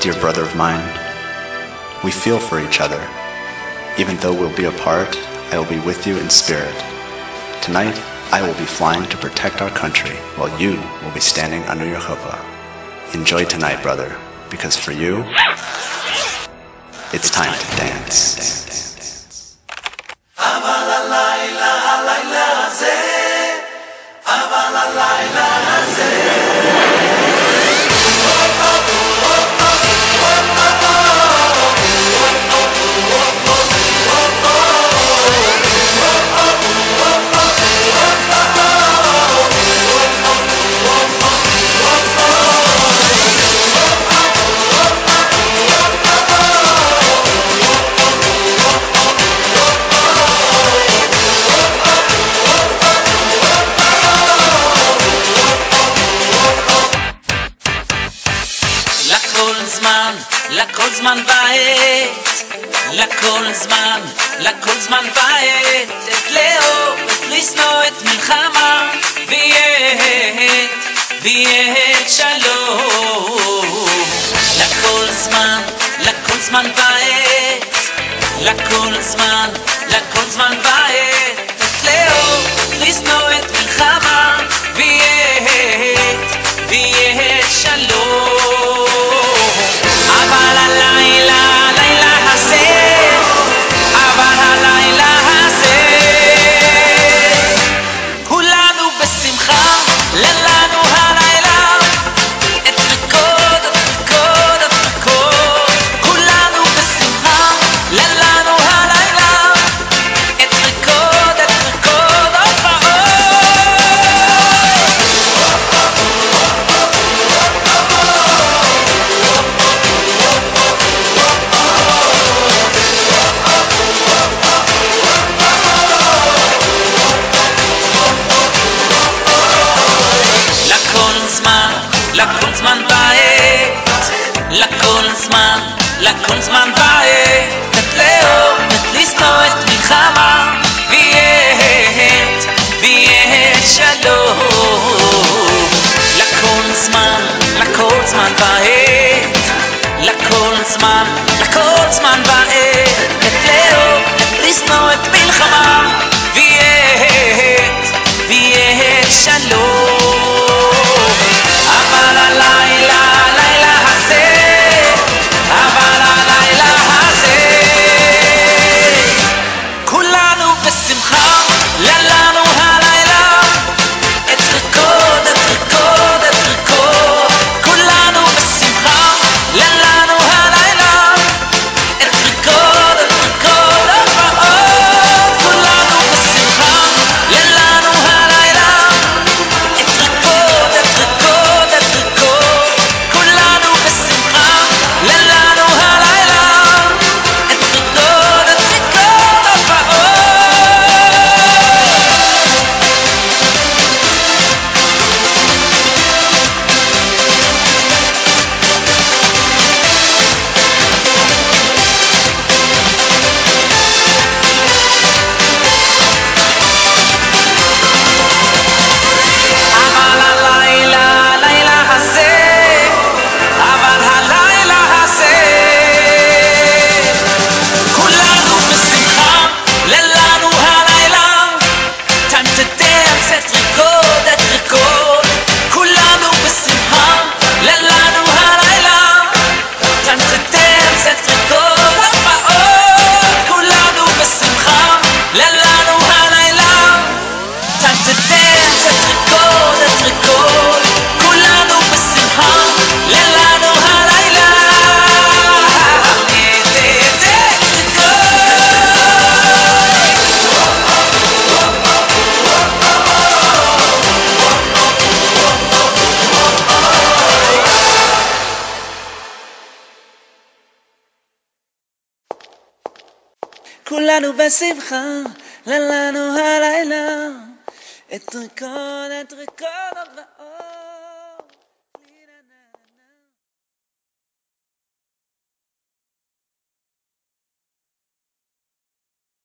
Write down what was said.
dear brother of mine. We feel for each other. Even though we'll be apart, I will be with you in spirit. Tonight, I will be flying to protect our country while you will be standing under your chuppah. Enjoy tonight, brother, because for you, it's time to dance. לכל זמן, לכל זמן ועת, לכל זמן, לכל זמן ועת, את לאהוב, את לשנוא, את מלחמה, ויית, ויית שלום. לכל זמן, לכל זמן ועת, לכל זמן, לכל זמן ועת, את לאהוב, לשנוא, את מלחמה, ויהיה לכל זמן בעת, לכל זמן, לכל זמן בעת, את לאהוב, את לשנוא, את מלחמה, כולנו בשמחה, לנו הלילה, את ריקוד, את ריקוד עוד ועוד.